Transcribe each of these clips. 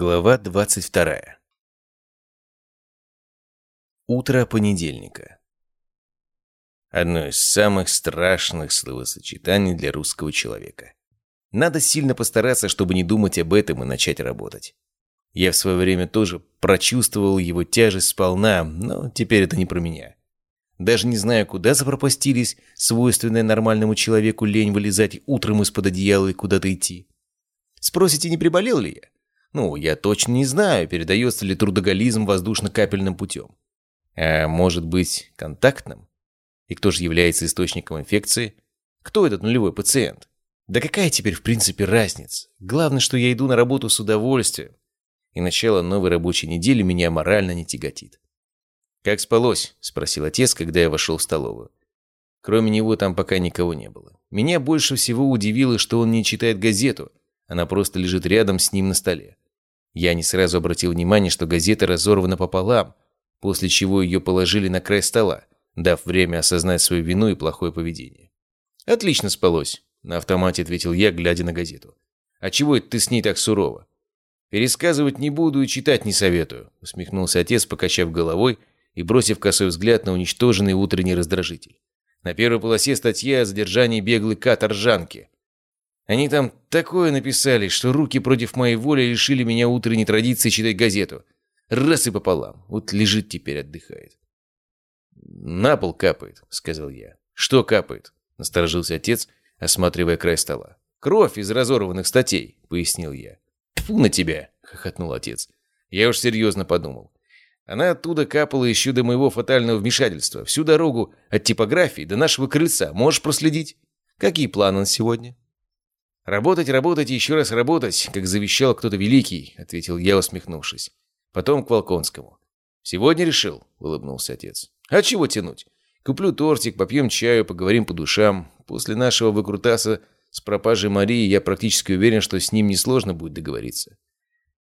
Глава 22. Утро понедельника. Одно из самых страшных словосочетаний для русского человека. Надо сильно постараться, чтобы не думать об этом и начать работать. Я в свое время тоже прочувствовал его тяжесть сполна, но теперь это не про меня. Даже не знаю, куда запропастились свойственная нормальному человеку лень вылезать утром из-под одеяла и куда-то идти. Спросите, не приболел ли я? Ну, я точно не знаю, передается ли трудоголизм воздушно-капельным путем. А может быть, контактным? И кто же является источником инфекции? Кто этот нулевой пациент? Да какая теперь в принципе разница? Главное, что я иду на работу с удовольствием. И начало новой рабочей недели меня морально не тяготит. «Как спалось?» – спросил отец, когда я вошел в столовую. Кроме него там пока никого не было. Меня больше всего удивило, что он не читает газету, она просто лежит рядом с ним на столе. Я не сразу обратил внимание, что газета разорвана пополам, после чего ее положили на край стола, дав время осознать свою вину и плохое поведение. «Отлично спалось», — на автомате ответил я, глядя на газету. «А чего это ты с ней так сурово?» «Пересказывать не буду и читать не советую», — усмехнулся отец, покачав головой и бросив косой взгляд на уничтоженный утренний раздражитель. На первой полосе статья о задержании беглой каторжанки. Они там такое написали, что руки против моей воли лишили меня утренней традиции читать газету. Раз и пополам. Вот лежит теперь, отдыхает. «На пол капает», — сказал я. «Что капает?» — насторожился отец, осматривая край стола. «Кровь из разорванных статей», — пояснил я. «Тьфу на тебя!» — хохотнул отец. Я уж серьезно подумал. Она оттуда капала еще до моего фатального вмешательства. Всю дорогу от типографии до нашего крыльца. Можешь проследить? Какие планы на сегодня? «Работать, работать и еще раз работать, как завещал кто-то великий», — ответил я, усмехнувшись. Потом к Волконскому. «Сегодня решил», — улыбнулся отец. «А чего тянуть? Куплю тортик, попьем чаю, поговорим по душам. После нашего выкрутаса с пропажей Марии я практически уверен, что с ним несложно будет договориться».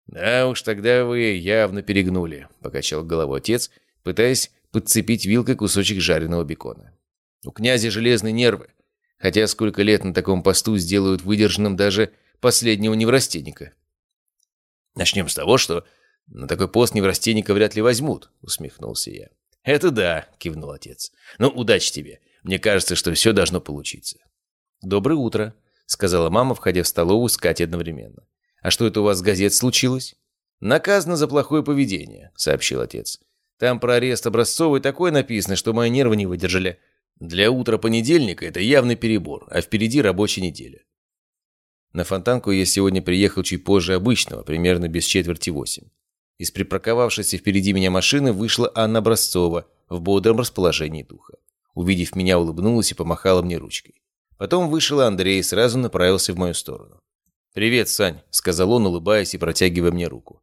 «Да уж, тогда вы явно перегнули», — покачал головой отец, пытаясь подцепить вилкой кусочек жареного бекона. «У князя железные нервы. Хотя сколько лет на таком посту сделают выдержанным даже последнего неврастенника. Начнем с того, что на такой пост неврастенника вряд ли возьмут, усмехнулся я. Это да, кивнул отец. Ну, удачи тебе. Мне кажется, что все должно получиться. Доброе утро, сказала мама, входя в столовую с Катей одновременно. А что это у вас с газет случилось? Наказано за плохое поведение, сообщил отец. Там про арест Образцовой такое написано, что мои нервы не выдержали. Для утра понедельника это явный перебор, а впереди рабочая неделя. На Фонтанку я сегодня приехал чуть позже обычного, примерно без четверти восемь. Из припарковавшейся впереди меня машины вышла Анна Образцова в бодром расположении духа. Увидев меня, улыбнулась и помахала мне ручкой. Потом вышел Андрей и сразу направился в мою сторону. «Привет, Сань», — сказал он, улыбаясь и протягивая мне руку.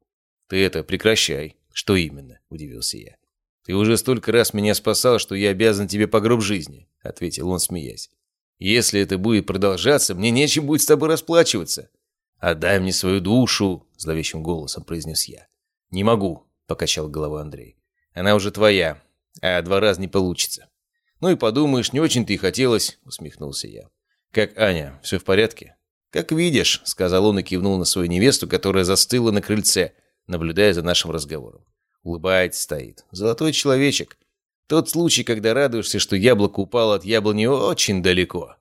«Ты это, прекращай». «Что именно?» — удивился я. «Ты уже столько раз меня спасал, что я обязан тебе по гроб жизни», — ответил он, смеясь. «Если это будет продолжаться, мне нечем будет с тобой расплачиваться». «Отдай мне свою душу», — зловещим голосом произнес я. «Не могу», — покачал головой Андрей. «Она уже твоя, а два раза не получится». «Ну и подумаешь, не очень-то и хотелось», — усмехнулся я. «Как Аня, все в порядке?» «Как видишь», — сказал он и кивнул на свою невесту, которая застыла на крыльце, наблюдая за нашим разговором. Улыбается стоит. Золотой человечек. Тот случай, когда радуешься, что яблоко упало от яблони очень далеко.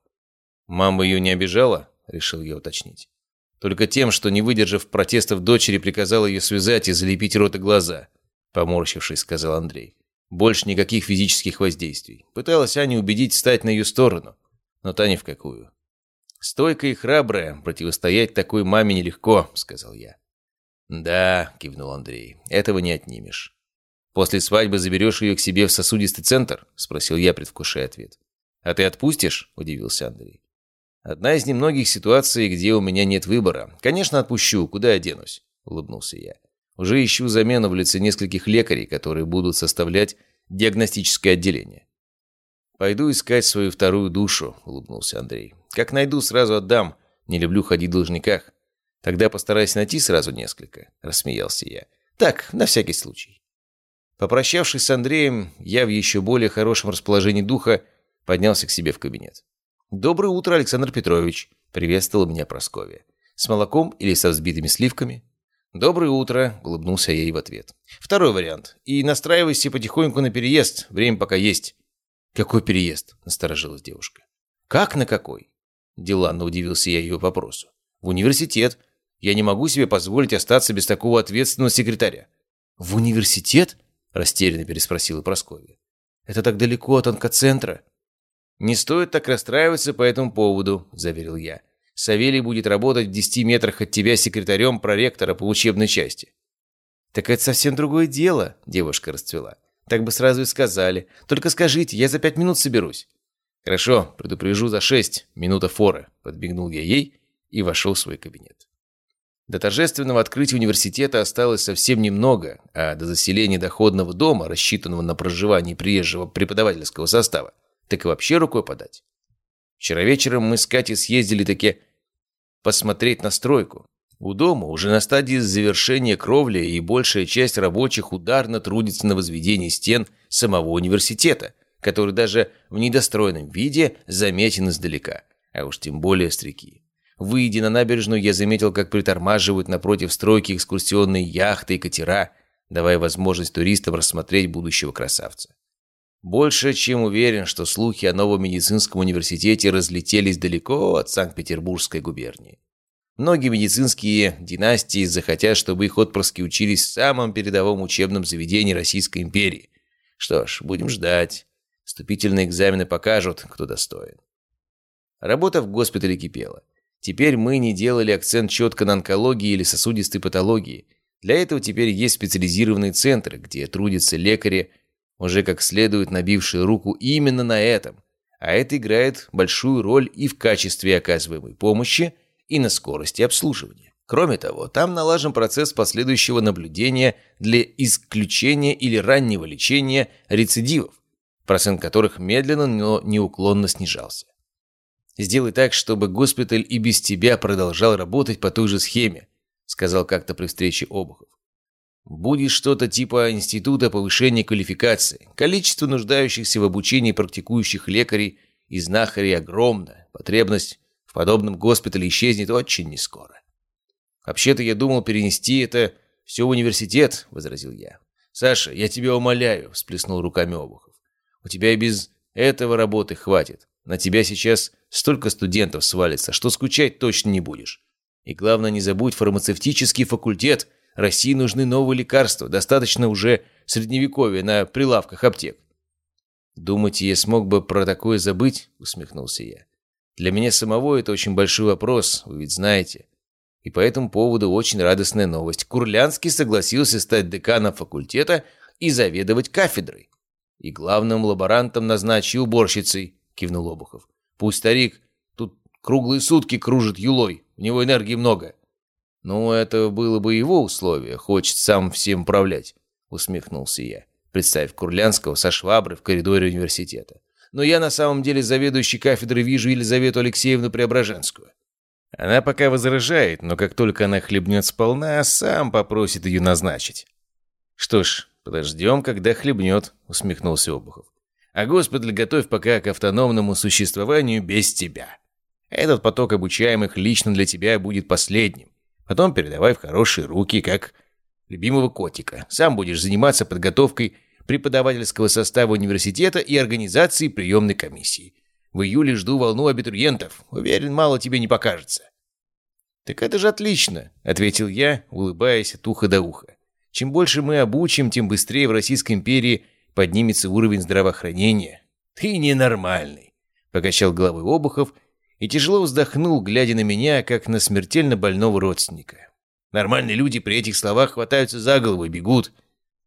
Мама ее не обижала? Решил я уточнить. Только тем, что, не выдержав протестов дочери, приказала ее связать и залепить рот и глаза. Поморщившись, сказал Андрей. Больше никаких физических воздействий. Пыталась Аню убедить встать на ее сторону. Но та ни в какую. «Стойкая и храбрая, противостоять такой маме нелегко», — сказал я. «Да», — кивнул Андрей, — «этого не отнимешь». «После свадьбы заберешь ее к себе в сосудистый центр?» — спросил я, предвкушая ответ. «А ты отпустишь?» — удивился Андрей. «Одна из немногих ситуаций, где у меня нет выбора. Конечно, отпущу. Куда я денусь?» — улыбнулся я. «Уже ищу замену в лице нескольких лекарей, которые будут составлять диагностическое отделение». «Пойду искать свою вторую душу», — улыбнулся Андрей. «Как найду, сразу отдам. Не люблю ходить в должниках. Тогда постарайся найти сразу несколько», — рассмеялся я. «Так, на всякий случай». Попрощавшись с Андреем, я в еще более хорошем расположении духа поднялся к себе в кабинет. «Доброе утро, Александр Петрович», — приветствовал меня Прасковья. «С молоком или со взбитыми сливками?» «Доброе утро», — улыбнулся я ей в ответ. «Второй вариант. И настраивайся потихоньку на переезд. Время пока есть». «Какой переезд?» — насторожилась девушка. «Как на какой?» Деланно удивился я ее вопросу. «В университет. Я не могу себе позволить остаться без такого ответственного секретаря». «В университет?» — растерянно переспросила Прасковья. «Это так далеко от онкоцентра». «Не стоит так расстраиваться по этому поводу», — заверил я. «Савелий будет работать в десяти метрах от тебя секретарем проректора по учебной части». «Так это совсем другое дело», — девушка расцвела. «Так бы сразу и сказали. Только скажите, я за пять минут соберусь». «Хорошо, предупрежу за шесть. Минута форы», — подбегнул я ей и вошел в свой кабинет. До торжественного открытия университета осталось совсем немного, а до заселения доходного дома, рассчитанного на проживание приезжего преподавательского состава, так и вообще рукой подать. Вчера вечером мы с Катей съездили таки посмотреть на стройку. У дома уже на стадии завершения кровли, и большая часть рабочих ударно трудится на возведении стен самого университета – который даже в недостроенном виде заметен издалека, а уж тем более с реки. Выйдя на набережную, я заметил, как притормаживают напротив стройки экскурсионные яхты и катера, давая возможность туристам рассмотреть будущего красавца. Больше чем уверен, что слухи о новом медицинском университете разлетелись далеко от Санкт-Петербургской губернии. Многие медицинские династии захотят, чтобы их отпрыски учились в самом передовом учебном заведении Российской империи. Что ж, будем ждать. Вступительные экзамены покажут, кто достоин. Работа в госпитале кипела. Теперь мы не делали акцент четко на онкологии или сосудистой патологии. Для этого теперь есть специализированные центры, где трудятся лекари, уже как следует набившие руку именно на этом. А это играет большую роль и в качестве оказываемой помощи, и на скорости обслуживания. Кроме того, там налажен процесс последующего наблюдения для исключения или раннего лечения рецидивов процент которых медленно, но неуклонно снижался. «Сделай так, чтобы госпиталь и без тебя продолжал работать по той же схеме», сказал как-то при встрече Обухов. «Будет что-то типа института повышения квалификации. Количество нуждающихся в обучении практикующих лекарей и знахарей огромно. Потребность в подобном госпитале исчезнет очень нескоро». «Вообще-то я думал перенести это все в университет», — возразил я. «Саша, я тебя умоляю», — всплеснул руками Обухов. У тебя и без этого работы хватит. На тебя сейчас столько студентов свалится, что скучать точно не будешь. И главное, не забудь фармацевтический факультет. России нужны новые лекарства. Достаточно уже средневековья на прилавках аптек. «Думаете, я смог бы про такое забыть?» — усмехнулся я. «Для меня самого это очень большой вопрос, вы ведь знаете. И по этому поводу очень радостная новость. Курлянский согласился стать деканом факультета и заведовать кафедрой. «И главным лаборантом назначи уборщицей», — кивнул Обухов. «Пусть старик тут круглые сутки кружит юлой, у него энергии много». «Ну, это было бы его условие, хочет сам всем управлять», — усмехнулся я, представив Курлянского со шваброй в коридоре университета. «Но я на самом деле заведующий кафедры вижу Елизавету Алексеевну Преображенскую». Она пока возражает, но как только она хлебнет сполна, сам попросит ее назначить. Что ж, «Подождем, когда хлебнет», — усмехнулся Обухов. «А госпиталь готовь пока к автономному существованию без тебя. Этот поток обучаемых лично для тебя будет последним. Потом передавай в хорошие руки, как любимого котика. Сам будешь заниматься подготовкой преподавательского состава университета и организацией приемной комиссии. В июле жду волну абитуриентов. Уверен, мало тебе не покажется». «Так это же отлично», — ответил я, улыбаясь от уха до уха. Чем больше мы обучим, тем быстрее в Российской империи поднимется уровень здравоохранения. Ты ненормальный, покачал головой Обухов и тяжело вздохнул, глядя на меня, как на смертельно больного родственника. Нормальные люди при этих словах хватаются за голову и бегут,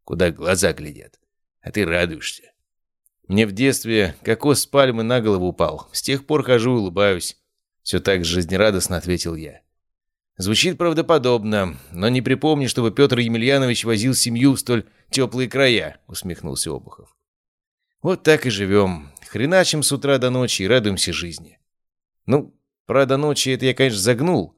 куда глаза глядят. А ты радуешься. Мне в детстве кокос с пальмы на голову упал. С тех пор хожу и улыбаюсь. Все так же жизнерадостно ответил я. Звучит правдоподобно, но не припомню, чтобы Петр Емельянович возил семью в столь теплые края», — усмехнулся Обухов. «Вот так и живем. Хреначим с утра до ночи и радуемся жизни». «Ну, про до ночи это я, конечно, загнул.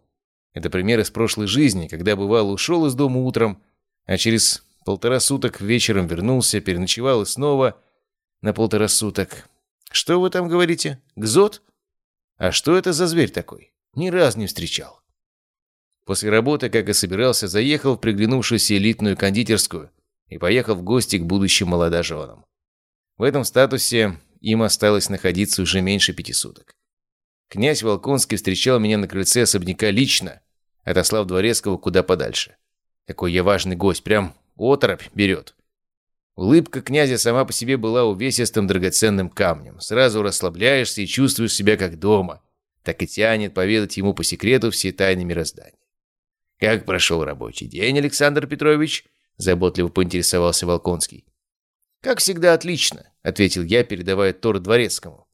Это пример из прошлой жизни, когда, бывало, ушел из дома утром, а через полтора суток вечером вернулся, переночевал и снова на полтора суток. Что вы там говорите? Гзот? А что это за зверь такой? Ни разу не встречал». После работы, как и собирался, заехал в приглянувшуюся элитную кондитерскую и поехал в гости к будущим молодоженам. В этом статусе им осталось находиться уже меньше пяти суток. Князь Волконский встречал меня на крыльце особняка лично, отослав Дворецкого куда подальше. Какой я важный гость, прям оторопь берет. Улыбка князя сама по себе была увесистым драгоценным камнем. Сразу расслабляешься и чувствуешь себя как дома. Так и тянет поведать ему по секрету все тайны мироздания. «Как прошел рабочий день, Александр Петрович?» Заботливо поинтересовался Волконский. «Как всегда, отлично», — ответил я, передавая торт дворецкому,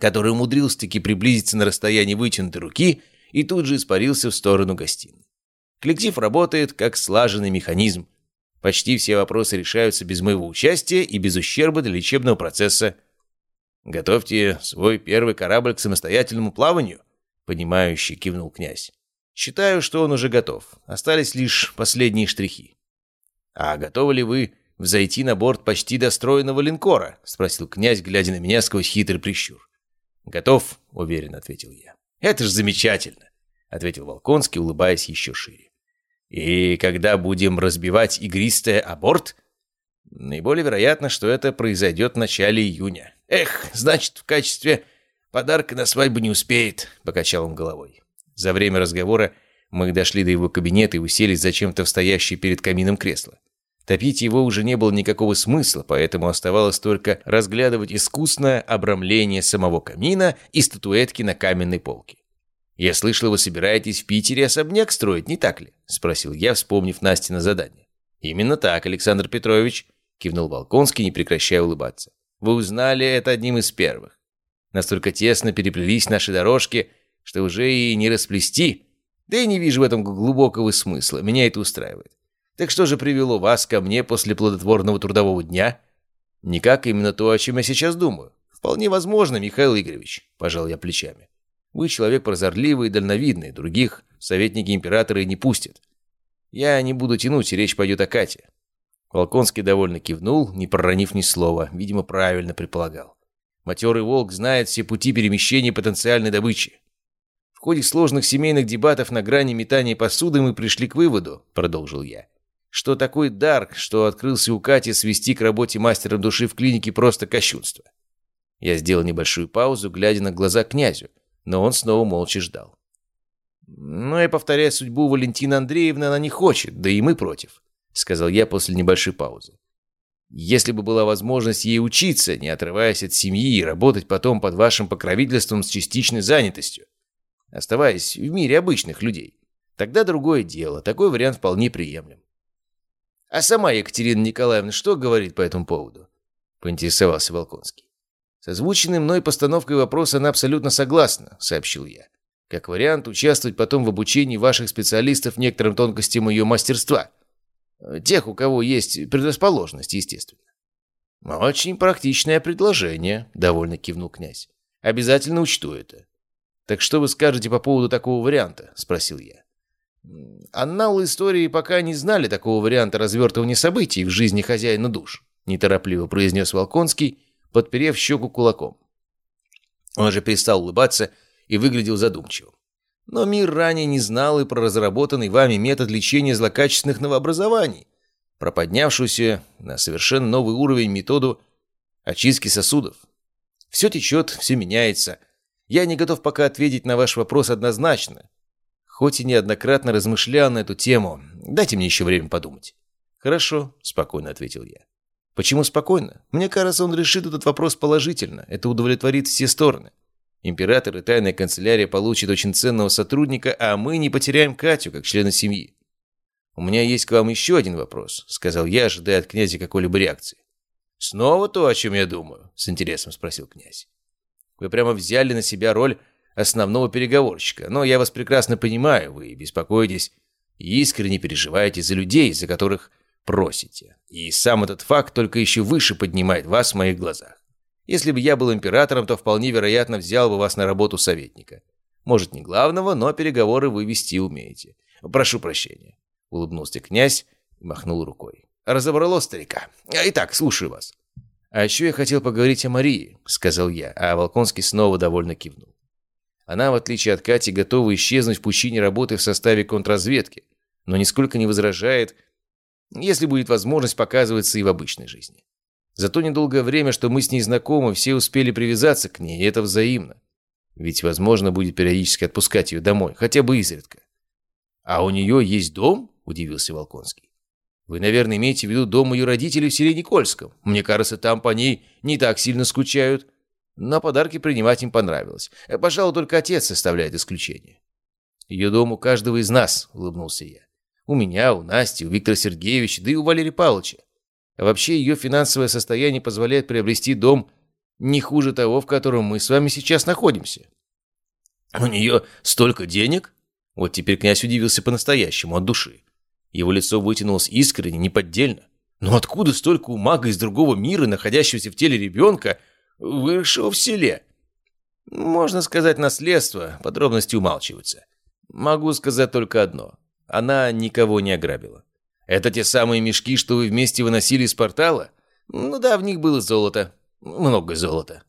который умудрился-таки приблизиться на расстояние вытянутой руки и тут же испарился в сторону гостиной. Коллектив работает как слаженный механизм. Почти все вопросы решаются без моего участия и без ущерба для лечебного процесса. «Готовьте свой первый корабль к самостоятельному плаванию», — понимающе кивнул князь. «Считаю, что он уже готов. Остались лишь последние штрихи». «А готовы ли вы взойти на борт почти достроенного линкора?» — спросил князь, глядя на меня сквозь хитрый прищур. «Готов», — уверенно ответил я. «Это ж замечательно», — ответил Волконский, улыбаясь еще шире. И когда будем разбивать игристое о борт? Наиболее вероятно, что это произойдет в начале июня. Эх, значит, в качестве подарка на свадьбу не успеет, покачал он головой. За время разговора мы дошли до его кабинета и уселись зачем-то в стоящее перед камином кресло. Топить его уже не было никакого смысла, поэтому оставалось только разглядывать искусное обрамление самого камина и статуэтки на каменной полке. «Я слышал, вы собираетесь в Питере особняк строить, не так ли?» – спросил я, вспомнив Настина задание. «Именно так, Александр Петрович», – кивнул Волконский, не прекращая улыбаться. «Вы узнали это одним из первых. Настолько тесно переплелись наши дорожки, что уже и не расплести. Да и не вижу в этом глубокого смысла, меня это устраивает. Так что же привело вас ко мне после плодотворного трудового дня?» «Никак именно то, о чем я сейчас думаю. Вполне возможно, Михаил Игоревич», – пожал я плечами. Вы человек прозорливый и дальновидный, других советники императора и не пустят. Я не буду тянуть, речь пойдет о Кате». Волконский довольно кивнул, не проронив ни слова, видимо, правильно предполагал. Матерый волк знает все пути перемещения потенциальной добычи. В ходе сложных семейных дебатов на грани метания посуды мы пришли к выводу, продолжил я, что такой дар, что открылся у Кати свести к работе мастера души в клинике просто кощунство. Я сделал небольшую паузу, глядя на глаза князю, но он снова молча ждал. «Но и повторяя судьбу Валентина Андреевна, она не хочет, да и мы против», — сказал я после небольшой паузы. «Если бы была возможность ей учиться, не отрываясь от семьи и работать потом под вашим покровительством с частичной занятостью, оставаясь в мире обычных людей, тогда другое дело, такой вариант вполне приемлем». «А сама Екатерина Николаевна что говорит по этому поводу?» — поинтересовался Волконский. С озвученной мной постановкой вопроса она абсолютно согласна, сообщил я. Как вариант, участвовать потом в обучении ваших специалистов некоторым тонкостям ее мастерства. Тех, у кого есть предрасположенность, естественно. «Очень практичное предложение», — довольно кивнул князь. «Обязательно учту это». «Так что вы скажете по поводу такого варианта?» — спросил я. Анналы истории пока не знали такого варианта развертывания событий в жизни хозяина душ, неторопливо произнес Волконский, подперев щеку кулаком. Он же перестал улыбаться и выглядел задумчивым. Но мир ранее не знал и про разработанный вами метод лечения злокачественных новообразований, про поднявшуюся на совершенно новый уровень методу очистки сосудов. Все течет, все меняется. Я не готов пока ответить на ваш вопрос однозначно. Хоть и неоднократно размышлял на эту тему, дайте мне еще время подумать. «Хорошо», — спокойно ответил я. Почему спокойно? Мне кажется, он решит этот вопрос положительно. Это удовлетворит все стороны. Император и тайная канцелярия получат очень ценного сотрудника, а мы не потеряем Катю, как члена семьи. «У меня есть к вам еще один вопрос», — сказал я, ожидая от князя какой-либо реакции. «Снова то, о чем я думаю?» — с интересом спросил князь. «Вы прямо взяли на себя роль основного переговорщика, но я вас прекрасно понимаю, вы беспокоитесь и искренне переживаете за людей, за которых просите. И сам этот факт только еще выше поднимает вас в моих глазах. Если бы я был императором, то вполне вероятно взял бы вас на работу советника. Может, не главного, но переговоры вы вести умеете. Прошу прощения. Улыбнулся князь и махнул рукой. Разобрало старика. Итак, слушаю вас. А еще я хотел поговорить о Марии, сказал я, а Волконский снова довольно кивнул. Она, в отличие от Кати, готова исчезнуть в пучине работы в составе контрразведки, но нисколько не возражает, если будет возможность показываться и в обычной жизни. За то недолгое время, что мы с ней знакомы, все успели привязаться к ней, и это взаимно. Ведь возможно будет периодически отпускать ее домой, хотя бы изредка. «А у нее есть дом?» – удивился Волконский. «Вы, наверное, имеете в виду дом ее родителей в селе Никольском. Мне кажется, там по ней не так сильно скучают. Но подарки принимать им понравилось. Э, пожалуй, только отец составляет исключение». «Ее дом у каждого из нас», – улыбнулся я. «У меня, у Насти, у Виктора Сергеевича, да и у Валерия Павловича. А вообще ее финансовое состояние позволяет приобрести дом не хуже того, в котором мы с вами сейчас находимся». «У нее столько денег?» Вот теперь князь удивился по-настоящему, от души. Его лицо вытянулось искренне, неподдельно. Но откуда столько мага из другого мира, находящегося в теле ребенка, выросшего в селе? Можно сказать наследство, подробности умалчиваются. Могу сказать только одно. Она никого не ограбила. Это те самые мешки, что вы вместе выносили из портала? Ну да, в них было золото. Много золота.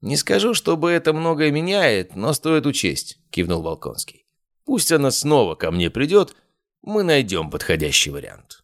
Не скажу, чтобы это многое меняет, но стоит учесть, кивнул Волконский. Пусть она снова ко мне придет, мы найдем подходящий вариант.